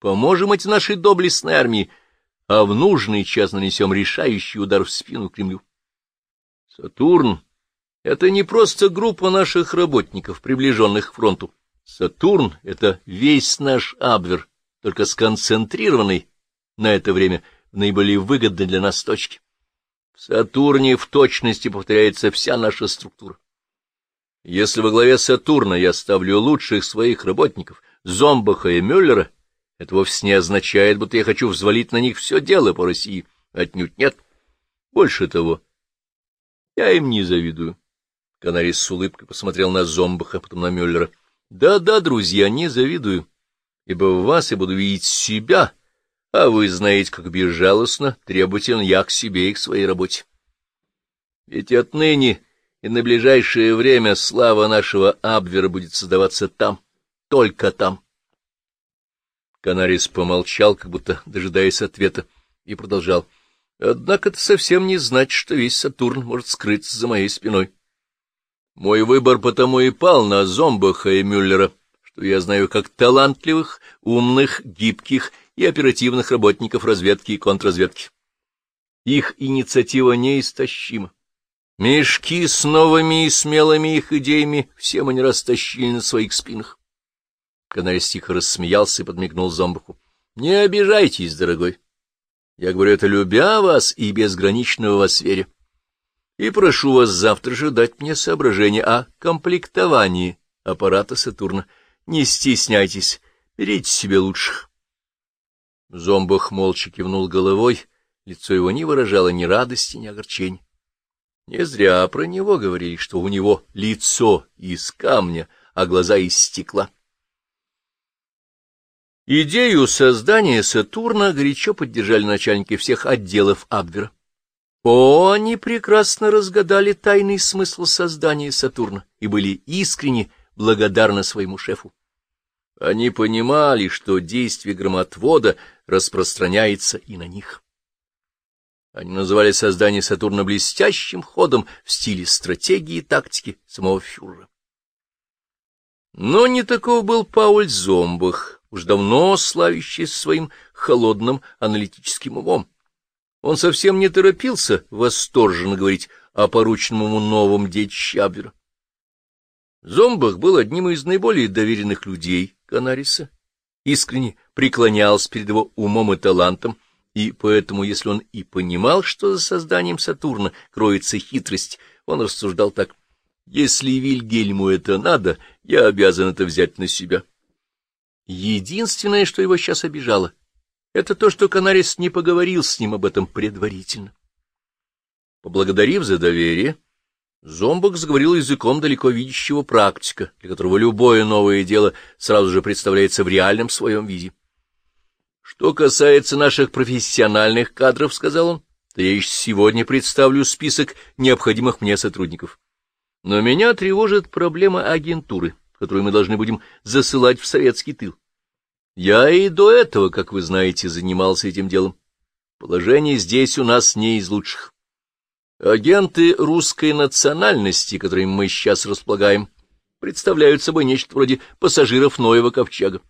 поможем эти нашей доблестной армии, а в нужный час нанесем решающий удар в спину Кремлю. Сатурн — это не просто группа наших работников, приближенных к фронту. Сатурн — это весь наш Абвер, только сконцентрированный на это время в наиболее выгодной для нас точке. В Сатурне в точности повторяется вся наша структура. Если во главе Сатурна я ставлю лучших своих работников, Зомбаха и Мюллера, это вовсе не означает, будто я хочу взвалить на них все дело по России. Отнюдь нет. Больше того, я им не завидую. Канарий с улыбкой посмотрел на Зомбаха, потом на Мюллера. Да-да, друзья, не завидую, ибо в вас я буду видеть себя, а вы знаете, как безжалостно, требователен я к себе и к своей работе. Ведь отныне и на ближайшее время слава нашего Абвера будет создаваться там, только там. Канарис помолчал, как будто дожидаясь ответа, и продолжал. Однако это совсем не значит, что весь Сатурн может скрыться за моей спиной. Мой выбор потому и пал на Зомбаха и Мюллера, что я знаю как талантливых, умных, гибких и оперативных работников разведки и контрразведки. Их инициатива неистощима. Мешки с новыми и смелыми их идеями всем они растащили на своих спинах. Канарис тихо рассмеялся и подмигнул Зомбаху. — Не обижайтесь, дорогой. Я говорю это любя вас и безграничного вас вере. И прошу вас завтра же дать мне соображение о комплектовании аппарата Сатурна. Не стесняйтесь, берите себе лучших. Зомбах молча кивнул головой, лицо его не выражало ни радости, ни огорчения. Не зря про него говорили, что у него лицо из камня, а глаза из стекла. Идею создания Сатурна горячо поддержали начальники всех отделов Абвера. О, они прекрасно разгадали тайный смысл создания Сатурна и были искренне благодарны своему шефу. Они понимали, что действие громотвода распространяется и на них. Они называли создание Сатурна блестящим ходом в стиле стратегии и тактики самого фюрера. Но не таков был Пауль Зомбах, уж давно славящийся своим холодным аналитическим умом. Он совсем не торопился восторженно говорить о порученном ему новом детище Абвера. Зомбах был одним из наиболее доверенных людей Канариса, искренне преклонялся перед его умом и талантом, и поэтому, если он и понимал, что за созданием Сатурна кроется хитрость, он рассуждал так. «Если Вильгельму это надо, я обязан это взять на себя». Единственное, что его сейчас обижало, это то, что Канарис не поговорил с ним об этом предварительно. Поблагодарив за доверие, Зомбак заговорил языком далеко видящего практика, для которого любое новое дело сразу же представляется в реальном своем виде. Что касается наших профессиональных кадров, — сказал он, — то я еще сегодня представлю список необходимых мне сотрудников. Но меня тревожит проблема агентуры, которую мы должны будем засылать в советский тыл. Я и до этого, как вы знаете, занимался этим делом. Положение здесь у нас не из лучших. Агенты русской национальности, которыми мы сейчас располагаем, представляют собой нечто вроде пассажиров Ноева ковчега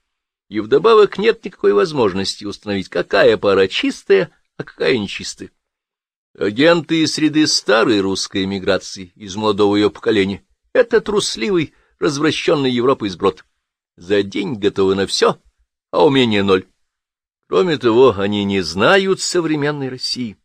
и вдобавок нет никакой возможности установить, какая пара чистая, а какая нечистая. Агенты из среды старой русской эмиграции, из молодого ее поколения, это трусливый, развращенный Европой сброд. За день готовы на все, а умения ноль. Кроме того, они не знают современной России.